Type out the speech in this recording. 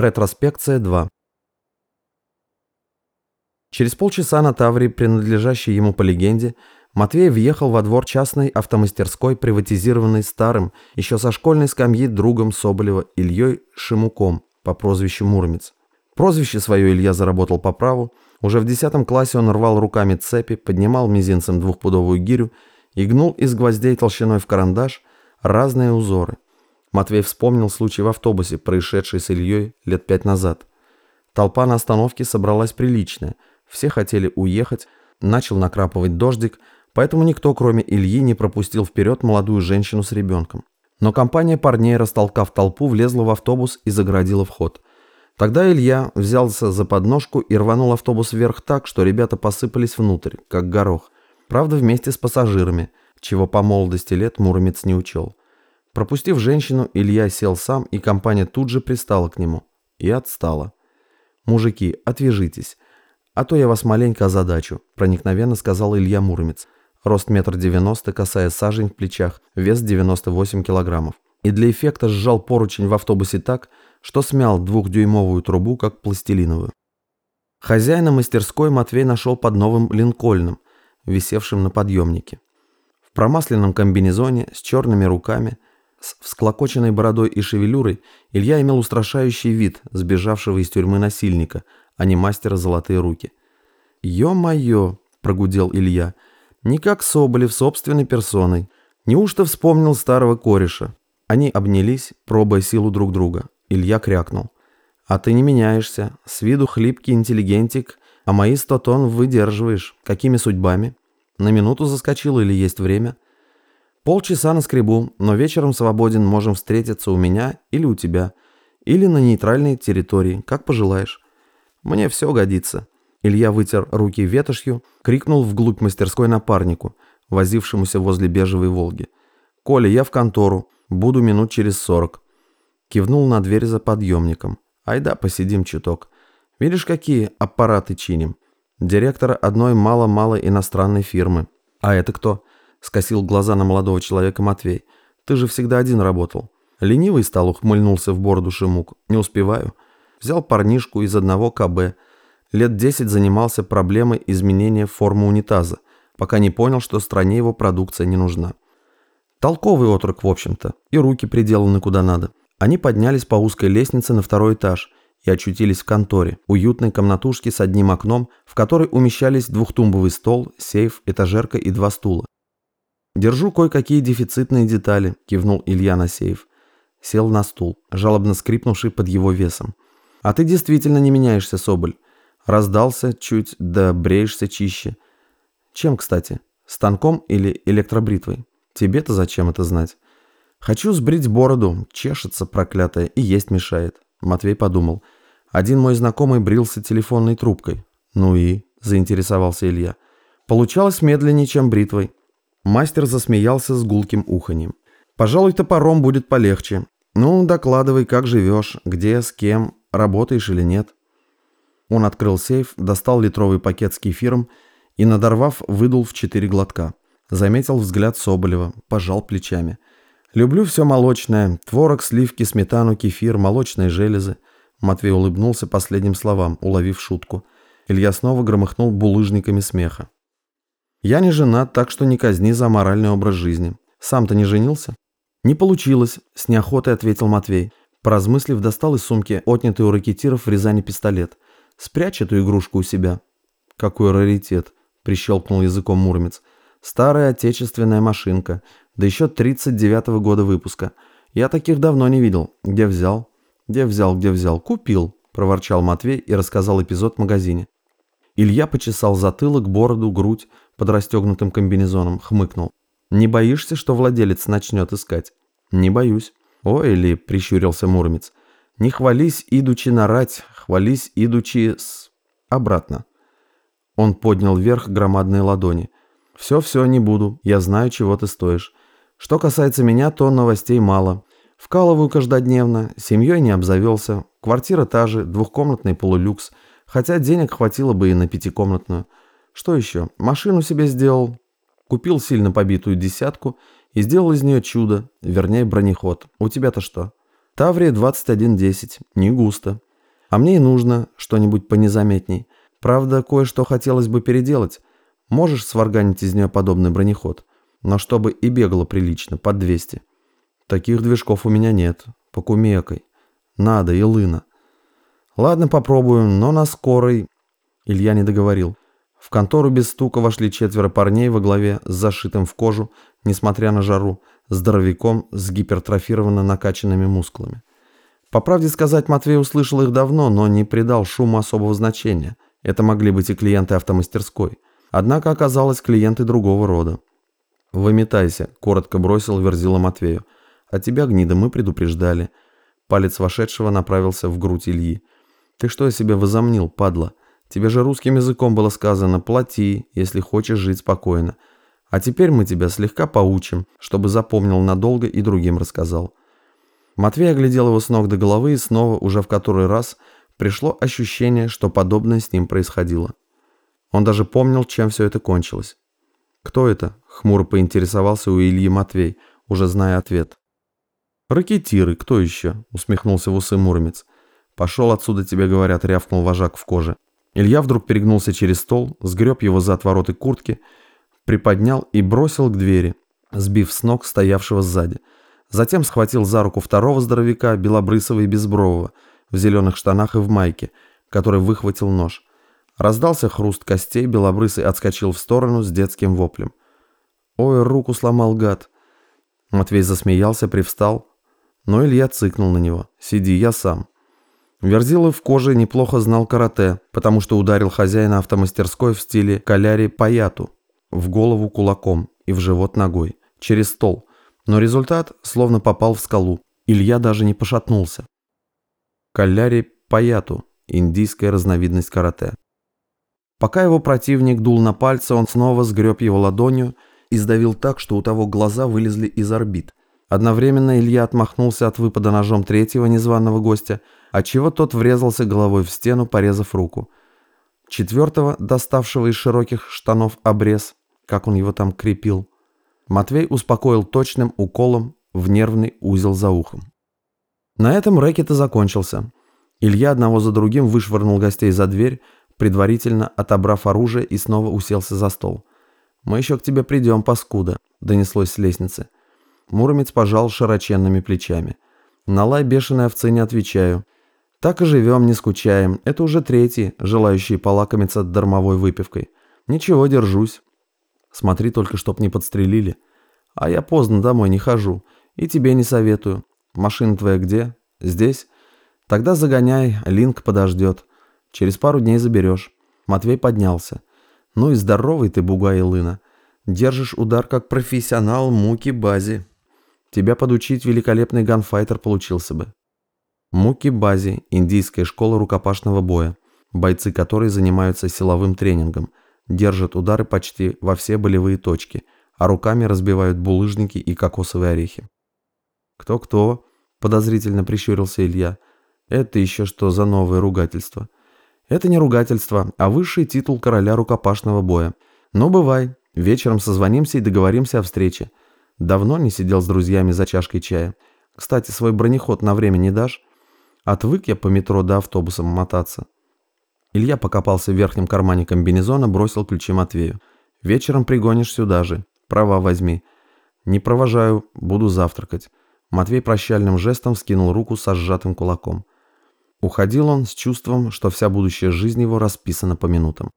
Ретроспекция 2. Через полчаса на Тавре, принадлежащей ему по легенде, Матвей въехал во двор частной автомастерской, приватизированной старым, еще со школьной скамьи другом Соболева Ильей Шимуком по прозвищу Муромец. Прозвище свое Илья заработал по праву. Уже в 10 классе он рвал руками цепи, поднимал мизинцем двухпудовую гирю и гнул из гвоздей толщиной в карандаш разные узоры – Матвей вспомнил случай в автобусе, происшедший с Ильей лет пять назад. Толпа на остановке собралась приличная. Все хотели уехать, начал накрапывать дождик, поэтому никто, кроме Ильи, не пропустил вперед молодую женщину с ребенком. Но компания парней, растолкав толпу, влезла в автобус и загородила вход. Тогда Илья взялся за подножку и рванул автобус вверх так, что ребята посыпались внутрь, как горох. Правда, вместе с пассажирами, чего по молодости лет Муромец не учел. Пропустив женщину, Илья сел сам, и компания тут же пристала к нему. И отстала. «Мужики, отвяжитесь, а то я вас маленько озадачу», проникновенно сказал Илья Муромец. Рост метр девяносто, касая сажень в плечах, вес 98 килограммов. И для эффекта сжал поручень в автобусе так, что смял двухдюймовую трубу, как пластилиновую. Хозяина мастерской Матвей нашел под новым линкольном, висевшим на подъемнике. В промасленном комбинезоне, с черными руками – с всклокоченной бородой и шевелюрой Илья имел устрашающий вид сбежавшего из тюрьмы насильника, а не мастера золотые руки. «Ё-моё!» – прогудел Илья. «Не как Соболев собственной персоной. Неужто вспомнил старого кореша?» Они обнялись, пробуя силу друг друга. Илья крякнул. «А ты не меняешься. С виду хлипкий интеллигентик, а мои сто тонн выдерживаешь. Какими судьбами? На минуту заскочил или есть время?» Полчаса на скребу, но вечером свободен, можем встретиться у меня или у тебя, или на нейтральной территории, как пожелаешь. Мне все годится». Илья вытер руки ветошью, крикнул вглубь мастерской напарнику, возившемуся возле бежевой «Волги». «Коля, я в контору. Буду минут через сорок». Кивнул на дверь за подъемником. «Айда, посидим чуток. Видишь, какие аппараты чиним? Директора одной мало-мало иностранной фирмы. А это кто?» Скосил глаза на молодого человека Матвей. «Ты же всегда один работал». Ленивый стал, ухмыльнулся в бороду Шимук. «Не успеваю». Взял парнишку из одного КБ. Лет десять занимался проблемой изменения формы унитаза, пока не понял, что стране его продукция не нужна. Толковый отрок, в общем-то, и руки приделаны куда надо. Они поднялись по узкой лестнице на второй этаж и очутились в конторе, уютной комнатушке с одним окном, в которой умещались двухтумбовый стол, сейф, этажерка и два стула. «Держу кое-какие дефицитные детали», – кивнул Илья на сейф. Сел на стул, жалобно скрипнувший под его весом. «А ты действительно не меняешься, Соболь. Раздался чуть, да бреешься чище. Чем, кстати? Станком или электробритвой? Тебе-то зачем это знать?» «Хочу сбрить бороду, чешется проклятая и есть мешает», – Матвей подумал. «Один мой знакомый брился телефонной трубкой». «Ну и?» – заинтересовался Илья. «Получалось медленнее, чем бритвой». Мастер засмеялся с гулким уханьем. «Пожалуй, топором будет полегче. Ну, докладывай, как живешь, где, с кем, работаешь или нет». Он открыл сейф, достал литровый пакет с кефиром и, надорвав, выдул в четыре глотка. Заметил взгляд Соболева, пожал плечами. «Люблю все молочное. Творог, сливки, сметану, кефир, молочные железы». Матвей улыбнулся последним словам, уловив шутку. Илья снова громыхнул булыжниками смеха. Я не женат, так что не казни за моральный образ жизни. Сам-то не женился? Не получилось, с неохотой ответил Матвей. Поразмыслив, достал из сумки отнятый у ракетиров в Рязани пистолет. Спрячь эту игрушку у себя. Какой раритет, прищелкнул языком Муромец. Старая отечественная машинка, да еще 39-го года выпуска. Я таких давно не видел. Где взял? Где взял, где взял? Купил, проворчал Матвей и рассказал эпизод в магазине. Илья почесал затылок, бороду, грудь, под расстегнутым комбинезоном, хмыкнул. «Не боишься, что владелец начнет искать?» «Не боюсь». «Ой, или...» — прищурился Муромец. «Не хвались, идучи нарать, хвались, идучи с...» «Обратно». Он поднял вверх громадные ладони. «Все-все, не буду. Я знаю, чего ты стоишь. Что касается меня, то новостей мало. Вкалываю каждодневно, семьей не обзавелся. Квартира та же, двухкомнатный полулюкс. Хотя денег хватило бы и на пятикомнатную. Что еще? Машину себе сделал. Купил сильно побитую десятку и сделал из нее чудо, вернее бронеход. У тебя-то что? Таврия 2110. Не густо. А мне и нужно что-нибудь понезаметней. Правда, кое-что хотелось бы переделать. Можешь сварганить из нее подобный бронеход? Но чтобы и бегало прилично, под 200. Таких движков у меня нет. Покумекай. Надо, и лына. Ладно, попробую, но на скорой... Илья не договорил. В контору без стука вошли четверо парней во главе с зашитым в кожу, несмотря на жару, здоровяком с гипертрофированно накачанными мускулами. По правде сказать, Матвей услышал их давно, но не придал шуму особого значения. Это могли быть и клиенты автомастерской. Однако оказалось клиенты другого рода. «Выметайся», – коротко бросил Верзила Матвею. «А тебя, гнида, мы предупреждали». Палец вошедшего направился в грудь Ильи. «Ты что о себе возомнил, падла? Тебе же русским языком было сказано «плати, если хочешь жить спокойно». А теперь мы тебя слегка поучим, чтобы запомнил надолго и другим рассказал». Матвей оглядел его с ног до головы и снова, уже в который раз, пришло ощущение, что подобное с ним происходило. Он даже помнил, чем все это кончилось. «Кто это?» — хмуро поинтересовался у Ильи Матвей, уже зная ответ. «Ракетиры, кто еще?» — усмехнулся в усы Муромец. «Пошел отсюда, тебе говорят», — рявкнул вожак в коже. Илья вдруг перегнулся через стол, сгреб его за отвороты куртки, приподнял и бросил к двери, сбив с ног стоявшего сзади. Затем схватил за руку второго здоровяка, белобрысого и безбрового, в зеленых штанах и в майке, который выхватил нож. Раздался хруст костей, белобрысый отскочил в сторону с детским воплем. «Ой, руку сломал гад!» Матвей засмеялся, привстал, но Илья цыкнул на него. «Сиди, я сам». Верзилов коже неплохо знал карате, потому что ударил хозяина автомастерской в стиле каляри паяту в голову кулаком и в живот ногой, через стол – но результат словно попал в скалу. Илья даже не пошатнулся. Калляри Паяту – индийская разновидность карате. Пока его противник дул на пальцы, он снова сгреб его ладонью и сдавил так, что у того глаза вылезли из орбит. Одновременно Илья отмахнулся от выпада ножом третьего незваного гостя, отчего тот врезался головой в стену, порезав руку. Четвертого, доставшего из широких штанов обрез, как он его там крепил, Матвей успокоил точным уколом в нервный узел за ухом. На этом рэкет и закончился. Илья одного за другим вышвырнул гостей за дверь, предварительно отобрав оружие и снова уселся за стол. «Мы еще к тебе придем, паскуда», — донеслось с лестницы. Муромец пожал широченными плечами. «На лай бешеной овцы не отвечаю. Так и живем, не скучаем. Это уже третий, желающий полакомиться дармовой выпивкой. Ничего, держусь. Смотри только, чтоб не подстрелили. А я поздно домой не хожу. И тебе не советую. Машина твоя где? Здесь? Тогда загоняй, Линк подождет. Через пару дней заберешь. Матвей поднялся. Ну и здоровый ты, бугай Лына. Держишь удар как профессионал муки бази. Тебя подучить великолепный ганфайтер получился бы. Муки Бази – индийская школа рукопашного боя, бойцы которой занимаются силовым тренингом – держат удары почти во все болевые точки, а руками разбивают булыжники и кокосовые орехи. «Кто-кто?» – подозрительно прищурился Илья. «Это еще что за новое ругательство?» «Это не ругательство, а высший титул короля рукопашного боя. Ну, бывай, вечером созвонимся и договоримся о встрече. Давно не сидел с друзьями за чашкой чая. Кстати, свой бронеход на время не дашь? Отвык я по метро до автобуса мотаться». Илья покопался в верхнем кармане комбинезона, бросил ключи Матвею. «Вечером пригонишь сюда же. Права возьми». «Не провожаю, буду завтракать». Матвей прощальным жестом скинул руку со сжатым кулаком. Уходил он с чувством, что вся будущая жизнь его расписана по минутам.